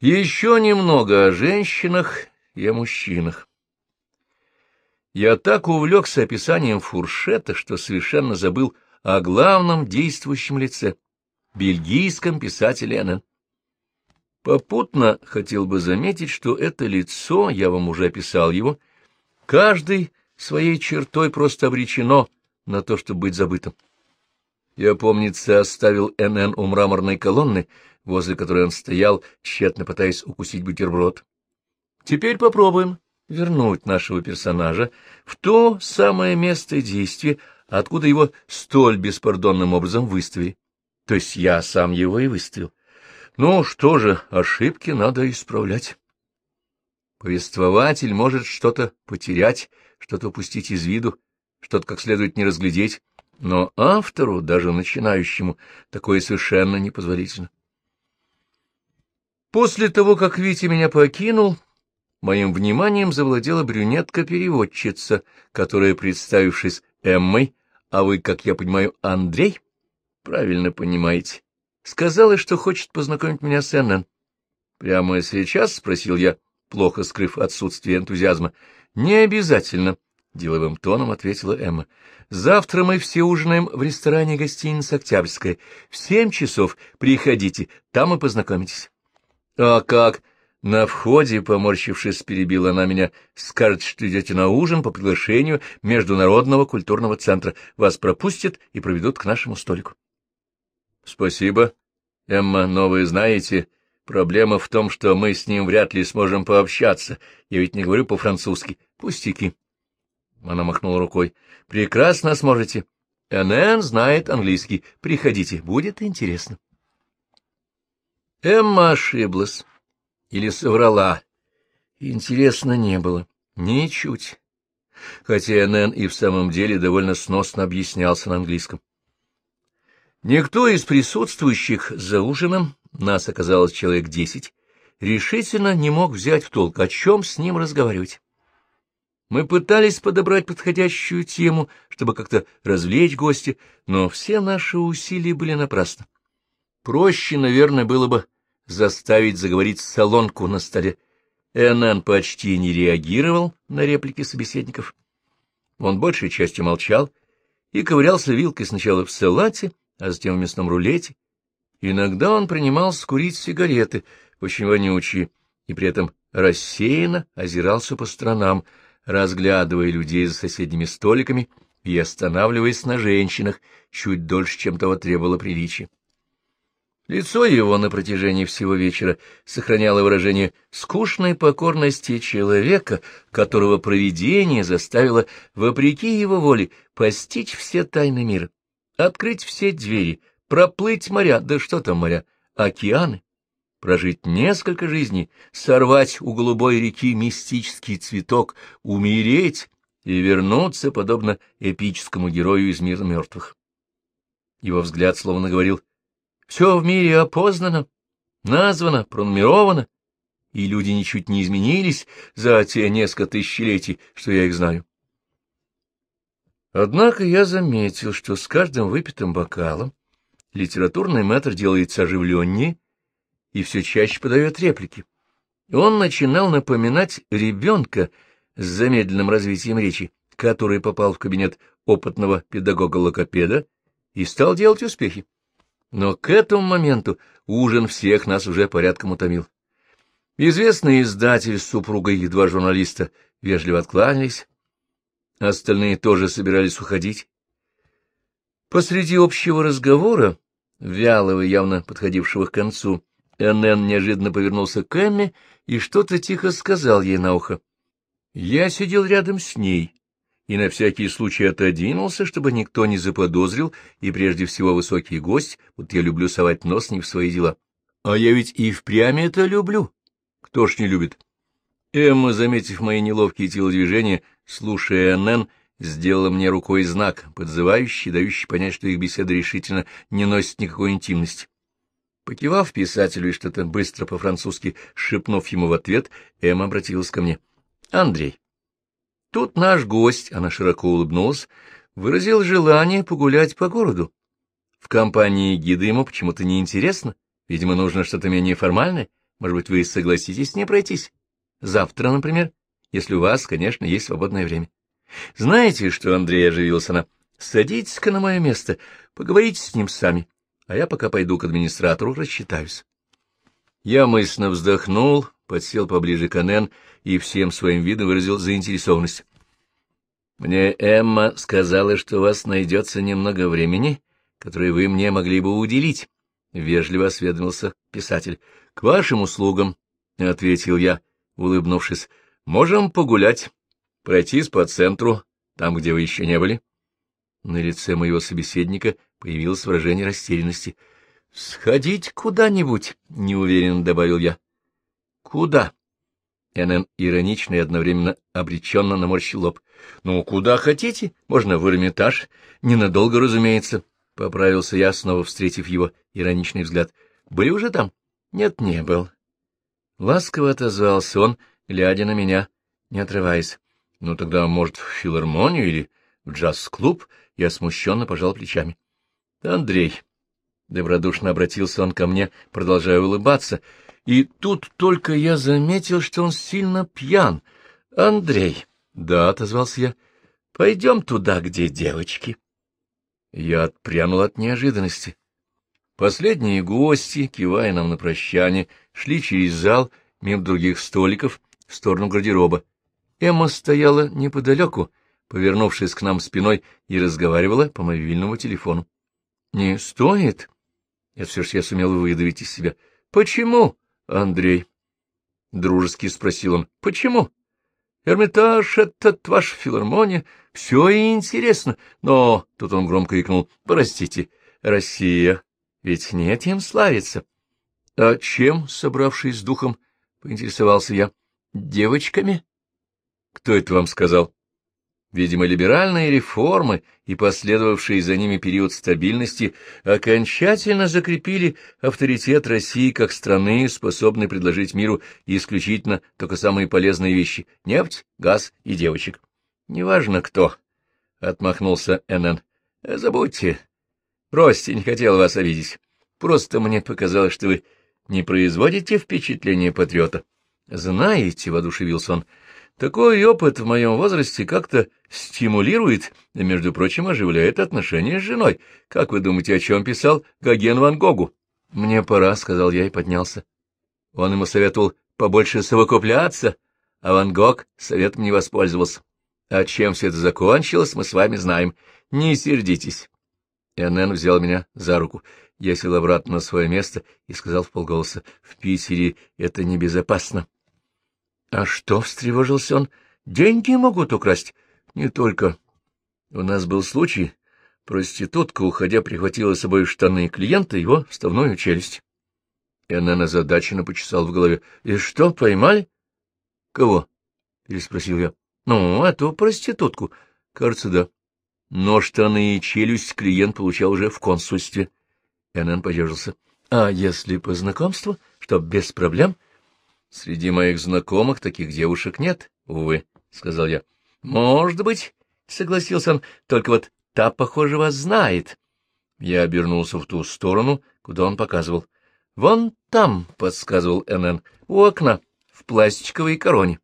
Еще немного о женщинах и о мужчинах. Я так увлекся описанием фуршета, что совершенно забыл о главном действующем лице — бельгийском писателе Энн. Попутно хотел бы заметить, что это лицо, я вам уже описал его, каждый своей чертой просто обречено на то, чтобы быть забытым. Я, помнится, оставил НН у мраморной колонны, возле которой он стоял, тщетно пытаясь укусить бутерброд. Теперь попробуем вернуть нашего персонажа в то самое место действия, откуда его столь беспардонным образом выставили. То есть я сам его и выставил. Ну что же, ошибки надо исправлять. Повествователь может что-то потерять, что-то упустить из виду, что-то как следует не разглядеть, но автору, даже начинающему, такое совершенно непозволительно. После того, как Витя меня покинул, моим вниманием завладела брюнетка-переводчица, которая, представившись Эммой, а вы, как я понимаю, Андрей, правильно понимаете, сказала, что хочет познакомить меня с Эннен. Прямо сейчас, — спросил я, плохо скрыв отсутствие энтузиазма. — Не обязательно, — деловым тоном ответила Эмма. — Завтра мы все ужинаем в ресторане гостиницы «Октябрьская». В семь часов приходите, там и познакомитесь. — А как? На входе, поморщившись, перебила она меня, скажет, что идете на ужин по приглашению Международного культурного центра. Вас пропустят и проведут к нашему столику. — Спасибо, Эмма, но вы знаете, проблема в том, что мы с ним вряд ли сможем пообщаться. Я ведь не говорю по-французски. Пустяки. Она махнула рукой. — Прекрасно сможете. НН знает английский. Приходите, будет интересно. Эмма ошиблась. Или соврала. Интересно не было. Ничуть. Хотя НН и в самом деле довольно сносно объяснялся на английском. Никто из присутствующих за ужином, нас оказалось человек десять, решительно не мог взять в толк, о чем с ним разговаривать. Мы пытались подобрать подходящую тему, чтобы как-то развлечь гостя, но все наши усилия были напрасны. Проще, наверное, было бы заставить заговорить салонку на столе. Энн почти не реагировал на реплики собеседников. Он большей частью молчал и ковырялся вилкой сначала в салате, а затем в мясном рулете. Иногда он принимал скурить сигареты, очень вонючие, и при этом рассеянно озирался по сторонам, разглядывая людей за соседними столиками и останавливаясь на женщинах чуть дольше, чем того требовало приличия. Лицо его на протяжении всего вечера сохраняло выражение скучной покорности человека, которого провидение заставило, вопреки его воле, постичь все тайны мира, открыть все двери, проплыть моря, да что там моря, океаны, прожить несколько жизней, сорвать у голубой реки мистический цветок, умереть и вернуться, подобно эпическому герою из мира мертвых. Его взгляд словно говорил, «Все в мире опознано, названо, пронумеровано, и люди ничуть не изменились за те несколько тысячелетий, что я их знаю». Однако я заметил, что с каждым выпитым бокалом литературный мэтр делается оживленнее, и все чаще подает реплики. Он начинал напоминать ребенка с замедленным развитием речи, который попал в кабинет опытного педагога-логопеда и стал делать успехи. Но к этому моменту ужин всех нас уже порядком утомил. Известный издатель с супругой и два журналиста вежливо откланялись. Остальные тоже собирались уходить. Посреди общего разговора, вялого, явно подходившего к концу, Энн неожиданно повернулся к Эмме и что-то тихо сказал ей на ухо. Я сидел рядом с ней и на всякий случай отодвинулся, чтобы никто не заподозрил, и прежде всего высокий гость, вот я люблю совать нос не в свои дела. А я ведь и впрямь это люблю. Кто ж не любит? Эмма, заметив мои неловкие телодвижения, слушая Энн, сделала мне рукой знак, подзывающий, дающий понять, что их беседа решительно не носит никакой интимности. Покивав писателю и что-то быстро по-французски шепнув ему в ответ, Эмма обратилась ко мне. — Андрей, тут наш гость, она широко улыбнулась, выразил желание погулять по городу. В компании гида ему почему-то неинтересно, видимо, нужно что-то менее формальное. Может быть, вы согласитесь с ней пройтись? Завтра, например, если у вас, конечно, есть свободное время. Знаете, что Андрей оживился она? Садитесь-ка на мое место, поговорите с ним сами, а я пока пойду к администратору, рассчитаюсь. Я мысленно вздохнул, подсел поближе к Анен и всем своим видом выразил заинтересованность. Мне Эмма сказала, что у вас найдется немного времени, которое вы мне могли бы уделить. — вежливо осведомился писатель. — К вашим услугам, — ответил я, улыбнувшись. — Можем погулять, пройтись по центру, там, где вы еще не были. На лице моего собеседника появилось выражение растерянности. — Сходить куда-нибудь, — неуверенно добавил я. — Куда? Энн иронично и одновременно обреченно наморщил лоб. — Ну, куда хотите, можно в Эрмитаж. Ненадолго, разумеется, — поправился я, снова встретив его ироничный взгляд. — Были уже там? — Нет, не был. Ласково отозвался он, глядя на меня, не отрываясь. — Ну, тогда, может, в филармонию или в джаз-клуб? Я смущенно пожал плечами. — Андрей, — добродушно обратился он ко мне, продолжая улыбаться, — и тут только я заметил, что он сильно пьян. — Андрей, — да, — отозвался я, — пойдем туда, где девочки. Я отпрянул от неожиданности. Последние гости, кивая нам на прощание, шли через зал, мимо других столиков, в сторону гардероба. Эмма стояла неподалеку, повернувшись к нам спиной, и разговаривала по мобильному телефону. — Не стоит? Это все ж я сумел выдавить из себя. — Почему? Андрей. Дружески спросил он. — Почему? Эрмитаж — этот ваша филармония. Все интересно. Но... Тут он громко крикнул. — Простите, Россия. Ведь не этим славится. — А чем, собравшись с духом, поинтересовался я? — Девочками? — Кто это вам сказал? Видимо, либеральные реформы и последовавший за ними период стабильности окончательно закрепили авторитет России как страны, способной предложить миру исключительно только самые полезные вещи — нефть, газ и девочек. — Неважно кто, — отмахнулся НН. — Забудьте. Бросьте, не хотел вас обидеть. Просто мне показалось, что вы не производите впечатление патриота. — Знаете, — воодушевился он, — такой опыт в моем возрасте как-то стимулирует и, между прочим, оживляет отношения с женой. Как вы думаете, о чем писал Гоген Ван Гогу? — Мне пора, — сказал я и поднялся. Он ему советовал побольше совокупляться, а Ван Гог советом не воспользовался. А чем все это закончилось, мы с вами знаем. Не сердитесь. Энн взял меня за руку. Я сел обратно на свое место и сказал в полголоса, — В Питере это небезопасно. — А что, — встревожился он, — деньги могут украсть? — Не только. У нас был случай. Проститутка, уходя, прихватила с собой штаны клиента и его вставную челюсть. Энн озадаченно почесал в голове. — И что, поймали? — Кого? — переспросил я. — Ну, эту проститутку. Кажется, да. Но штаны и челюсть клиент получал уже в консульстве. Энн подержался. — А если по знакомству? Что, без проблем? — Среди моих знакомых таких девушек нет, увы, — сказал я. — Может быть, — согласился он, — только вот та, похоже, вас знает. Я обернулся в ту сторону, куда он показывал. — Вон там, — подсказывал НН, — у окна, в пластиковой короне.